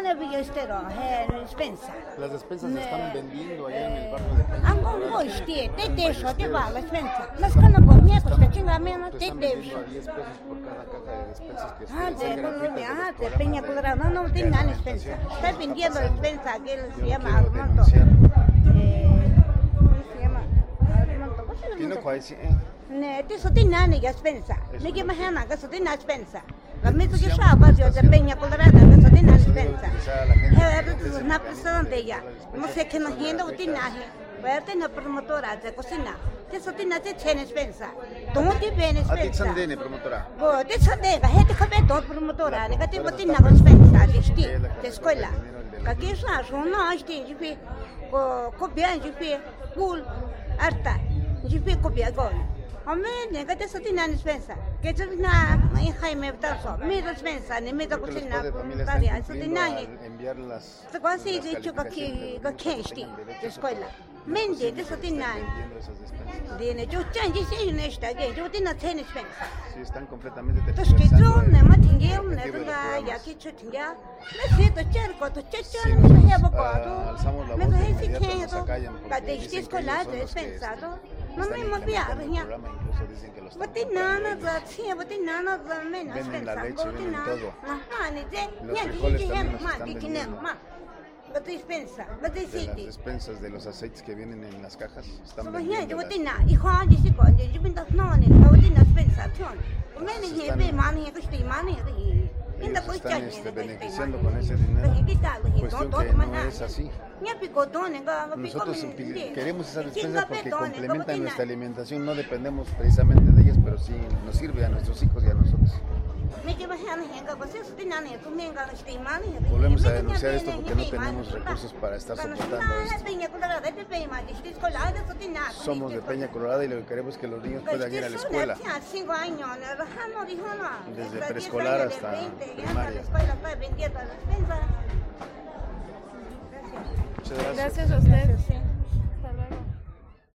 Ana Villestero, en despensa. Las despensas se están vendiendo allá en el barrio de Peña. Angon te de eso, te va la despensa. Las que no ponía, pues que chinga menos, Te te están de vendiendo a 10 pesos por cada caja de despensas que Ah, son de gratuitas Colombia, los ah, de programas Peña Colorado, no, no tiene nada de despensa. Está vendiendo despensa, que se llama Armando. Eh, ¿Cómo se llama? Armando, ¿cómo se llama? Tiene cuál sí, eh. Ne, te so tin nani ya spensa. Eso Me que Gamito que chá, barrio de Peña Colorada, na Sodina Licença. Eu era na prisão dela. Mas é que não renda o tinaje. Vai até na promotora, de cocina. Te só tem até tinha dispensa. Então te bem dispensa. Até são dene promotora. Bo, te só dene, vai ter que ver todo promotora, né? Tem botin na dispensa, desti, da escola. Какие шла, что она жди, жди, копия, жди, arta, арта, жди копия, гон. Hombre, nega te soti na dispensa. Que tu na mai Jaime Tarso. Mi dispensa, ni mi que cocina. padres de familia Taria, están soti cumpliendo na. al enviar las Se quasi las di chu ka ki calificaciones de ka los niños kensti que tengan de escuela. Mende te soti na. Están vendiendo esas despensas. Dine chu chan ji se ne sta ge, chu tin na ten dispensa. Sí, están completamente To ski tergiversando chu el- ne ma el tingel ne objetivo de los da ya ki chu tinga. Me se to cher ko to che Si cher nos, me he ba ah, ko alzamos la Me voz to de he si inmediato, ken nos to. acallan Ka porque de dicen sti que son de que, me que lo están Bati nana tsia bati nana me bati nana todo. na ni de Los nya frijoles ji ji también los ma están di kine vendiendo. ma bati de las siti despensas de los aceites que vienen en las cajas están so vendiendo bati bin da no ni bati me ni he Están- be ma ni ko ko están este, beneficiando con ese dinero. Cuestión que no es así. Nosotros queremos esas despensas porque complementan nuestra alimentación no dependemos precisamente de ellas pero sí nos sirve a nuestros hijos y a nosotros. Se ni ri. volvemos a denunciar esto porque no ma tenemos recursos para estar soportando se esto somos de Peña Colorada y lo que queremos es que los niños puedan ir a la escuela dijo no. Desde preescolar 10 años, de hasta 20, ya está primaria. escuela muchas gracias Gracias a usted. Sí.